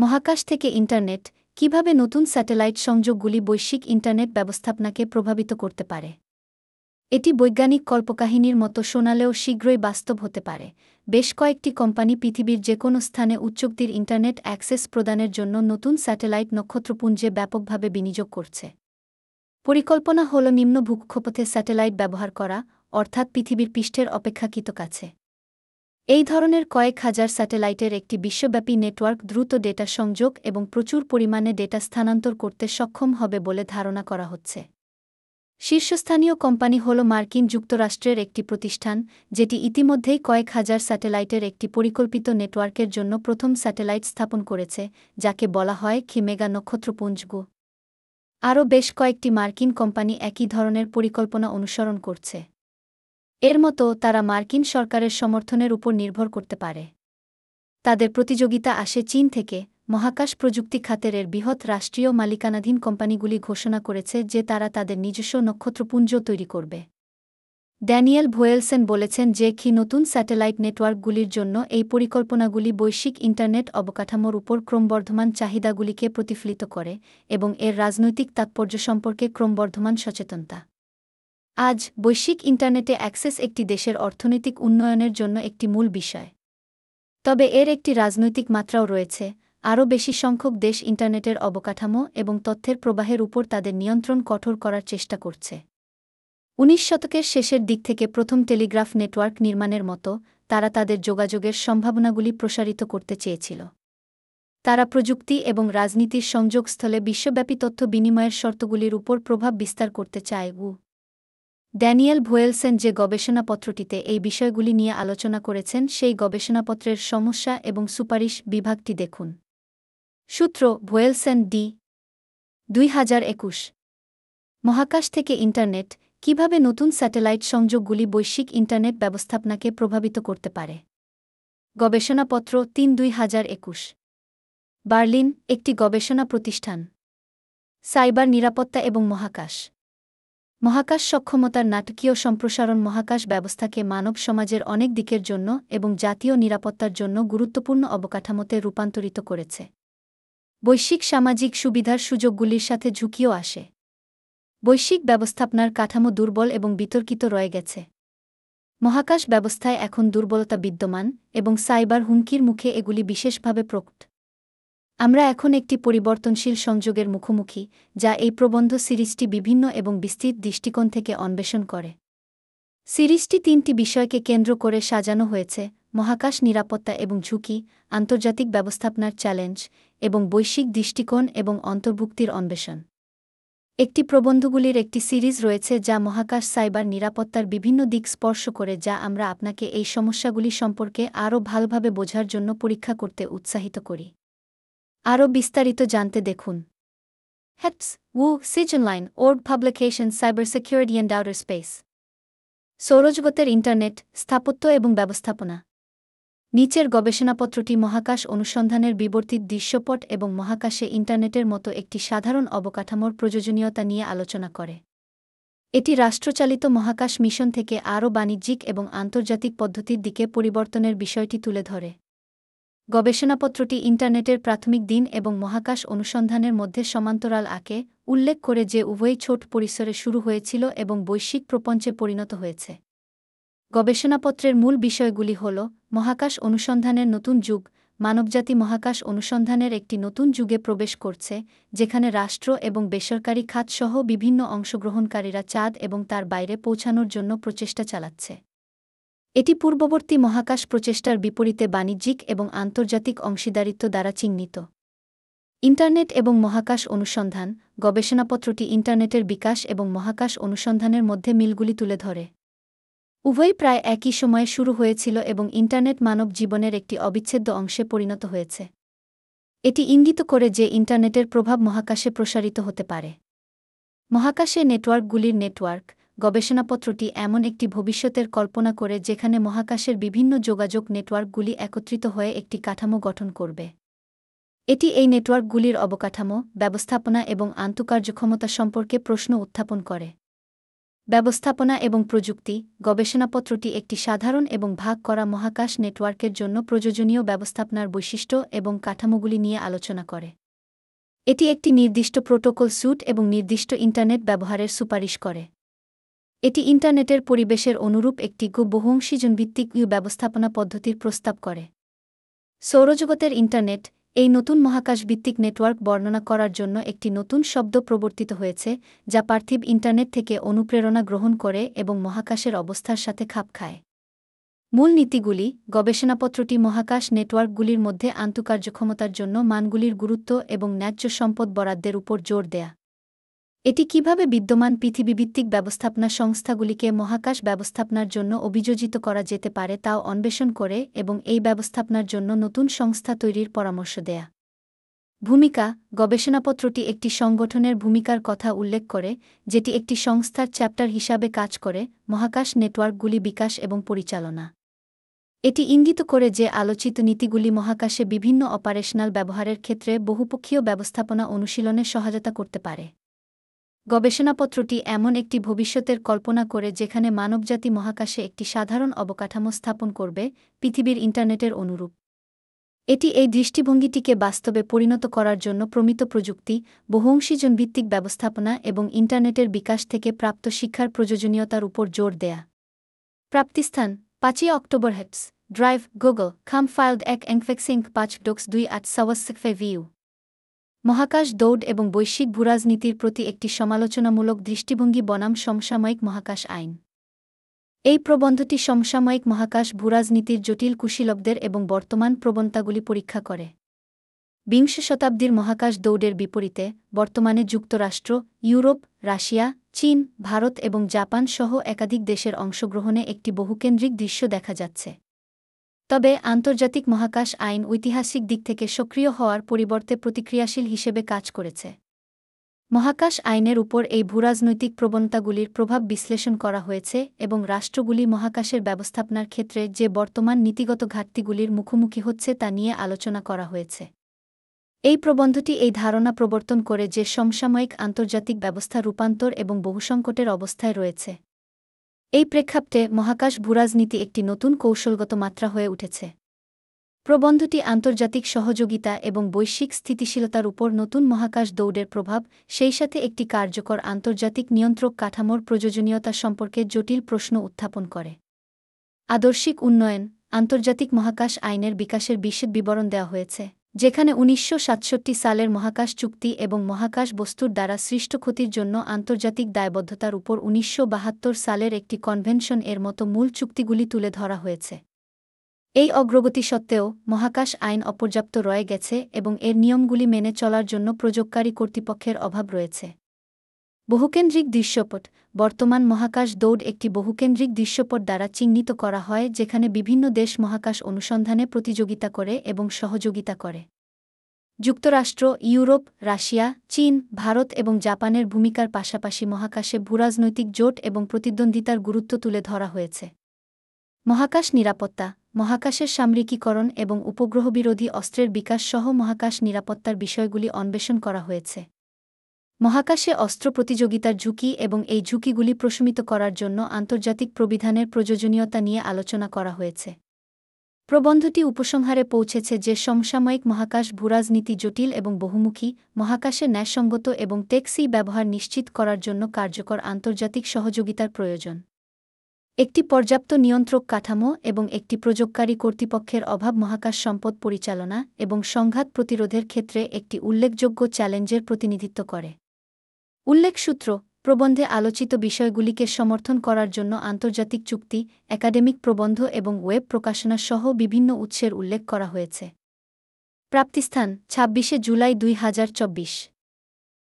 মহাকাশ থেকে ইন্টারনেট কীভাবে নতুন স্যাটেলাইট সংযোগগুলি বৈশ্বিক ইন্টারনেট ব্যবস্থাপনাকে প্রভাবিত করতে পারে? এটি বৈজ্ঞানিক কল্পকাহিনীর মতো শোনালেও শীঘ্রই বাস্তব হতে পারে। বেশ কয়েকটি কোম্পানি পৃথিবীর যে কোনো স্থানে উচ্চক্তির ইন্টারনেট অ্যাক্সেস প্রদানের জন্য নতুন স্যাটেলাইট নক্ষত্রপুঞ্জে ব্যাপকভাবে বিনিয়োগ করছে। পরিকল্পনা হল নিম্ন ভূক্ষপথে স্যাটেলাইট ব্যবহার করা, অর্থাৎ পৃথিবীর পৃষ্ঠের অপেক্ষাকৃত কাছে। এই ধরনের কয়েক হাজার স্যাটেলাইটের একটি বিশ্বব্যাপী নেটওয়ার্ক দ্রুত ডেটা সংযোগ এবং প্রচুর পরিমাণে ডেটা স্থানান্তর করতে সক্ষম হবে বলে ধারণা করা হচ্ছে। শীর্ষস্থানীয় কোম্পানি হল মার্কিন যুক্তরাষ্ট্রের একটি প্রতিষ্ঠান, যেটি ইতিমধ্যেই কয়েক হাজার স্যাটেলাইটের একটি পরিকল্পিত নেটওয়ার্কের জন্য প্রথম স্যাটেলাইট স্থাপন করেছে, যাকে বলা হয় খিমেগা নক্ষত্রপুঞ্জগু। আরও বেশ কয়েকটি মার্কিন কোম্পানি একই ধরনের পরিকল্পনা অনুসরণ করছে। এর মতো তারা মার্কিন সরকারের সমর্থনের উপর নির্ভর করতে পারে। তাদের প্রতিযোগিতা আসে চীন থেকে, মহাকাশ প্রযুক্তি খাতের এর বৃহৎ রাষ্ট্রীয় মালিকানাধীন কোম্পানিগুলি ঘোষণা করেছে যে তারা তাদের নিজস্ব নক্ষত্রপুঞ্জ তৈরি করবে। ড্যানিয়েল ভোয়েলসেন বলেছেন যে কি নতুন স্যাটেলাইট নেটওয়ার্কগুলির জন্য এই পরিকল্পনাগুলি বৈশ্বিক ইন্টারনেট অবকাঠামোর উপর ক্রমবর্ধমান চাহিদাগুলিকে প্রতিফলিত করে এবং এর রাজনৈতিক তাৎপর্য সম্পর্কে ক্রমবর্ধমান সচেতনতা। আজ বৈশ্বিক ইন্টারনেটে অ্যাক্সেস একটি দেশের অর্থনৈতিক উন্নয়নের জন্য একটি মূল বিষয়। তবে এর একটি রাজনৈতিক মাত্রাও রয়েছে। আরও বেশি সংখ্যক দেশ ইন্টারনেটের অবকাঠামো এবং তথ্যের প্রবাহের উপর তাদের নিয়ন্ত্রণ কঠোর করার চেষ্টা করছে। উনিশ শতকের শেষের দিক থেকে প্রথম টেলিগ্রাফ নেটওয়ার্ক নির্মাণের মতো তারা তাদের যোগাযোগের সম্ভাবনাগুলি প্রসারিত করতে চেয়েছিল। তারা প্রযুক্তি এবং রাজনীতির সংযোগস্থলে বিশ্বব্যাপী তথ্য বিনিময়ের শর্তগুলির উপর প্রভাব বিস্তার করতে চায় উ ড্যানিয়েল ভোয়েলসেন যে গবেষণাপত্রটিতে এই বিষয়গুলি নিয়ে আলোচনা করেছেন, সেই গবেষণাপত্রের সমস্যা এবং সুপারিশ বিভাগটি দেখুন। সূত্র, ভোয়েলসেন ডি, দুই হাজার একুশ। মহাকাশ থেকে ইন্টারনেট, কীভাবে নতুন স্যাটেলাইট সংযোগগুলি বৈশ্বিক ইন্টারনেট ব্যবস্থাপনাকে প্রভাবিত করতে পারে? গবেষণাপত্র তিন দুই বার্লিন, একটি গবেষণা প্রতিষ্ঠান। সাইবার নিরাপত্তা এবং মহাকাশ। মহাকাশ সক্ষমতার নাটকীয় সম্প্রসারণ মহাকাশ ব্যবস্থাকে মানব সমাজের অনেক দিকের জন্য এবং জাতীয় নিরাপত্তার জন্য গুরুত্বপূর্ণ অবকাঠামোতে রূপান্তরিত করেছে। বৈশ্বিক সামাজিক সুবিধার সুযোগগুলির সাথে ঝুঁকিও আসে। বৈশ্বিক ব্যবস্থাপনার কাঠামো দুর্বল এবং বিতর্কিত রয়ে গেছে। মহাকাশ ব্যবস্থায় এখন দুর্বলতা বিদ্যমান এবং সাইবার হুমকির মুখে এগুলি বিশেষভাবে প্রকট। আমরা এখন একটি পরিবর্তনশীল সংযোগের মুখোমুখি, যা এই প্রবন্ধ সিরিজটি বিভিন্ন এবং বিস্তৃত দৃষ্টিকোণ থেকে অন্বেষণ করে। সিরিজটি তিনটি বিষয়কে কেন্দ্র করে সাজানো হয়েছে, মহাকাশ নিরাপত্তা এবং ঝুঁকি, আন্তর্জাতিক ব্যবস্থাপনার চ্যালেঞ্জ এবং বৈশ্বিক দৃষ্টিকোণ এবং অন্তর্ভুক্তির অন্বেষণ। একটি প্রবন্ধগুলির একটি সিরিজ রয়েছে যা মহাকাশ সাইবার নিরাপত্তার বিভিন্ন দিক স্পর্শ করে, যা আমরা আপনাকে এই সমস্যাগুলি সম্পর্কে আরও ভালোভাবে বোঝার জন্য পরীক্ষা করতে উৎসাহিত করি। আরও বিস্তারিত জানতে দেখুন। হেটস উ সিজনলাইন ওর্ড publication cyber security and outer space সৌরজগতের ইন্টারনেট, স্থাপত্য এবং ব্যবস্থাপনা। নিচের গবেষণাপত্রটি মহাকাশ অনুসন্ধানের বিবর্তিত দৃশ্যপট এবং মহাকাশে ইন্টারনেটের মতো একটি সাধারণ অবকাঠামোর প্রয়োজনীয়তা নিয়ে আলোচনা করে। এটি রাষ্ট্রচালিত মহাকাশ মিশন থেকে আরও বাণিজ্যিক এবং আন্তর্জাতিক পদ্ধতির দিকে পরিবর্তনের বিষয়টি তুলে ধরে। গবেষণাপত্রটি ইন্টারনেটের প্রাথমিক দিন এবং মহাকাশ অনুসন্ধানের মধ্যে সমান্তরাল আঁকে, উল্লেখ করে যে উভয়ই ছোট পরিসরে শুরু হয়েছিল এবং বৈশ্বিক প্রপঞ্চে পরিণত হয়েছে। গবেষণাপত্রের মূল বিষয়গুলি হল, মহাকাশ অনুসন্ধানের নতুন যুগ, মানবজাতি মহাকাশ অনুসন্ধানের একটি নতুন যুগে প্রবেশ করছে, যেখানে রাষ্ট্র এবং বেসরকারি খাতসহ বিভিন্ন অংশগ্রহণকারীরা চাঁদ এবং তার বাইরে পৌঁছানোর জন্য প্রচেষ্টা চালাচ্ছে। এটি পূর্ববর্তী মহাকাশ প্রচেষ্টার বিপরীতে বাণিজ্যিক এবং আন্তর্জাতিক অংশীদারিত্ব দ্বারা চিহ্নিত। ইন্টারনেট এবং মহাকাশ অনুসন্ধান গবেষণাপত্রটি ইন্টারনেটের বিকাশ এবং মহাকাশ অনুসন্ধানের মধ্যে মিলগুলি তুলে ধরে। উভয়ই প্রায় একই সময়ে শুরু হয়েছিল এবং ইন্টারনেট মানব জীবনের একটি অবিচ্ছেদ্য অংশে পরিণত হয়েছে। এটি ইঙ্গিত করে যে ইন্টারনেটের প্রভাব মহাকাশে প্রসারিত হতে পারে। মহাকাশে নেটওয়ার্কগুলির নেটওয়ার্ক গবেষণাপত্রটি এমন একটি ভবিষ্যতের কল্পনা করে যেখানে মহাকাশের বিভিন্ন যোগাযোগ নেটওয়ার্কগুলি একত্রিত হয়ে একটি কাঠামো গঠন করবে। এটি এই নেটওয়ার্কগুলির অবকাঠামো, ব্যবস্থাপনা এবং আন্তঃকার্যক্ষমতা সম্পর্কে প্রশ্ন উত্থাপন করে। ব্যবস্থাপনা এবং প্রযুক্তি, গবেষণাপত্রটি একটি সাধারণ এবং ভাগ করা মহাকাশ নেটওয়ার্কের জন্য প্রয়োজনীয় ব্যবস্থাপনার বৈশিষ্ট্য এবং কাঠামোগুলি নিয়ে আলোচনা করে। এটি একটি নির্দিষ্ট প্রোটোকল স্যুট এবং নির্দিষ্ট ইন্টারনেট ব্যবহারের সুপারিশ করে। এটি ইন্টারনেটের পরিবেশের অনুরূপ একটি গু বহুংশীজন ভিত্তিক ইউ ব্যবস্থাপনা পদ্ধতির প্রস্তাব করে। সৌরজগতের ইন্টারনেট এই নতুন মহাকাশ ভিত্তিক নেটওয়ার্ক বর্ণনা করার জন্য একটি নতুন শব্দ প্রবর্তিত হয়েছে, যা পার্থিব ইন্টারনেট থেকে অনুপ্রেরণা গ্রহণ করে এবং মহাকাশের অবস্থার সাথে খাপ খায়। মূল নীতিগুলি, গবেষণাপত্রটি মহাকাশ নেটওয়ার্কগুলির মধ্যে আন্তঃকার্যক্ষমতার জন্য মানগুলির গুরুত্ব এবং ন্যায্য সম্পদ বরাদ্দের উপর জোর দেয়া। এটি কীভাবে বিদ্যমান পৃথিবীভিত্তিক ব্যবস্থাপনা সংস্থাগুলিকে মহাকাশ ব্যবস্থাপনার জন্য অভিযোজিত করা যেতে পারে তাও অন্বেষণ করে এবং এই ব্যবস্থাপনার জন্য নতুন সংস্থা তৈরির পরামর্শ দেয়া। ভূমিকা গবেষণাপত্রটি একটি সংগঠনের ভূমিকার কথা উল্লেখ করে, যেটি একটি সংস্থার চ্যাপ্টার হিসাবে কাজ করে, মহাকাশ নেটওয়ার্কগুলি বিকাশ এবং পরিচালনা। এটি ইঙ্গিত করে যে আলোচিত নীতিগুলি মহাকাশে বিভিন্ন অপারেশনাল ব্যবহারের ক্ষেত্রে বহুপক্ষীয় ব্যবস্থাপনা অনুশীলনে সহায়তা করতে পারে। গবেষণাপত্রটি এমন একটি ভবিষ্যতের কল্পনা করে যেখানে মানবজাতি মহাকাশে একটি সাধারণ অবকাঠামো স্থাপন করবে, পৃথিবীর ইন্টারনেটের অনুরূপ। এটি এই দৃষ্টিভঙ্গিটিকে বাস্তবে পরিণত করার জন্য প্রমিত প্রযুক্তি বহুংশীজন ভিত্তিক ব্যবস্থাপনা এবং ইন্টারনেটের বিকাশ থেকে প্রাপ্ত শিক্ষার প্রয়োজনীয়তার উপর জোর দেয়া। প্রাপ্তিস্থান, পাঁচই অক্টোবর হেটস ড্রাইভ, গুগল, খাম ফাইল্ড এক এংফেক্সিং পাঁচ ডোক্স দুই আট সাওয়াসফে ভিউ। মহাকাশ দৌড় এবং বৈশ্বিক ভূরাজনীতির প্রতি একটি সমালোচনামূলক দৃষ্টিভঙ্গি বনাম সমসাময়িক মহাকাশ আইন। এই প্রবন্ধটি সমসাময়িক মহাকাশ ভূরাজনীতির জটিল কুশীলকদের এবং বর্তমান প্রবণতাগুলি পরীক্ষা করে। বিংশ শতাব্দীর মহাকাশ দৌড়ের বিপরীতে বর্তমানে যুক্তরাষ্ট্র, ইউরোপ, রাশিয়া, চীন, ভারত এবং জাপান সহ একাধিক দেশের অংশগ্রহণে একটি বহুকেন্দ্রিক দৃশ্য দেখা যাচ্ছে। তবে আন্তর্জাতিক মহাকাশ আইন ঐতিহাসিক দিক থেকে সক্রিয় হওয়ার পরিবর্তে প্রতিক্রিয়াশীল হিসেবে কাজ করেছে। মহাকাশ আইনের উপর এই ভূরাজনৈতিক প্রবণতাগুলির প্রভাব বিশ্লেষণ করা হয়েছে এবং রাষ্ট্রগুলি মহাকাশের ব্যবস্থাপনার ক্ষেত্রে যে বর্তমান নীতিগত ঘাটতিগুলির মুখোমুখি হচ্ছে তা নিয়ে আলোচনা করা হয়েছে। এই প্রবন্ধটি এই ধারণা প্রবর্তন করে যে সমসাময়িক আন্তর্জাতিক ব্যবস্থা রূপান্তর এবং বহুসংকটের অবস্থায় রয়েছে। এই প্রেক্ষাপটে মহাকাশ ভূরাজনীতি একটি নতুন কৌশলগত মাত্রা হয়ে উঠেছে। প্রবন্ধটি আন্তর্জাতিক সহযোগিতা এবং বৈশ্বিক স্থিতিশীলতার উপর নতুন মহাকাশ দৌড়ের প্রভাব, সেই সাথে একটি কার্যকর আন্তর্জাতিক নিয়ন্ত্রক কাঠামোর প্রয়োজনীয়তা সম্পর্কে জটিল প্রশ্ন উত্থাপন করে। আদর্শিক উন্নয়ন, আন্তর্জাতিক মহাকাশ আইনের বিকাশের বিশেষ বিবরণ দেওয়া হয়েছে। যেখানে উনিশশো সাতষট্টি সালের মহাকাশ চুক্তি এবং মহাকাশ বস্তুর দ্বারা সৃষ্ট ক্ষতির জন্য আন্তর্জাতিক দায়বদ্ধতার উপর উনিশশো বাহাত্তর সালের একটি কনভেনশন এর মতো মূল চুক্তিগুলি তুলে ধরা হয়েছে। এই অগ্রগতি সত্ত্বেও মহাকাশ আইন অপর্যাপ্ত রয়ে গেছে এবং এর নিয়মগুলি মেনে চলার জন্য প্রযোগকারী কর্তৃপক্ষের অভাব রয়েছে। বহুকেন্দ্রিক দৃশ্যপট। বর্তমান মহাকাশ দৌড় একটি বহুকেন্দ্রিক দৃশ্যপট দ্বারা চিহ্নিত করা হয়, যেখানে বিভিন্ন দেশ মহাকাশ অনুসন্ধানে প্রতিযোগিতা করে এবং সহযোগিতা করে। যুক্তরাষ্ট্র, ইউরোপ, রাশিয়া, চীন, ভারত এবং জাপানের ভূমিকার পাশাপাশি মহাকাশে ভূরাজনৈতিক জোট এবং প্রতিদ্বন্দ্বিতার গুরুত্ব তুলে ধরা হয়েছে। মহাকাশ নিরাপত্তা, মহাকাশের সামরিকীকরণ এবং উপগ্রহবিরোধী অস্ত্রের বিকাশ সহ মহাকাশ নিরাপত্তার বিষয়গুলি অন্বেষণ করা হয়েছে। মহাকাশে অস্ত্র প্রতিযোগিতার ঝুঁকি এবং এই ঝুঁকিগুলি প্রশমিত করার জন্য আন্তর্জাতিক প্রবিধানের প্রয়োজনীয়তা নিয়ে আলোচনা করা হয়েছে। প্রবন্ধটি উপসংহারে পৌঁছেছে যে সমসাময়িক মহাকাশ ভূরাজনীতি জটিল এবং বহুমুখী, মহাকাশে ন্যায়সঙ্গত এবং টেক্সি ব্যবহার নিশ্চিত করার জন্য কার্যকর আন্তর্জাতিক সহযোগিতার প্রয়োজন। একটি পর্যাপ্ত নিয়ন্ত্রক কাঠামো এবং একটি প্রযোগকারী কর্তৃপক্ষের অভাব মহাকাশ সম্পদ পরিচালনা এবং সংঘাত প্রতিরোধের ক্ষেত্রে একটি উল্লেখযোগ্য চ্যালেঞ্জের প্রতিনিধিত্ব করে। উল্লেখসূত্র, প্রবন্ধে আলোচিত বিষয়গুলিকে সমর্থন করার জন্য আন্তর্জাতিক চুক্তি, একাডেমিক প্রবন্ধ এবং ওয়েব প্রকাশনা সহ বিভিন্ন উৎসের উল্লেখ করা হয়েছে। প্রাপ্তিস্থান, ছাব্বিশে জুলাই দুই হাজার চব্বিশ।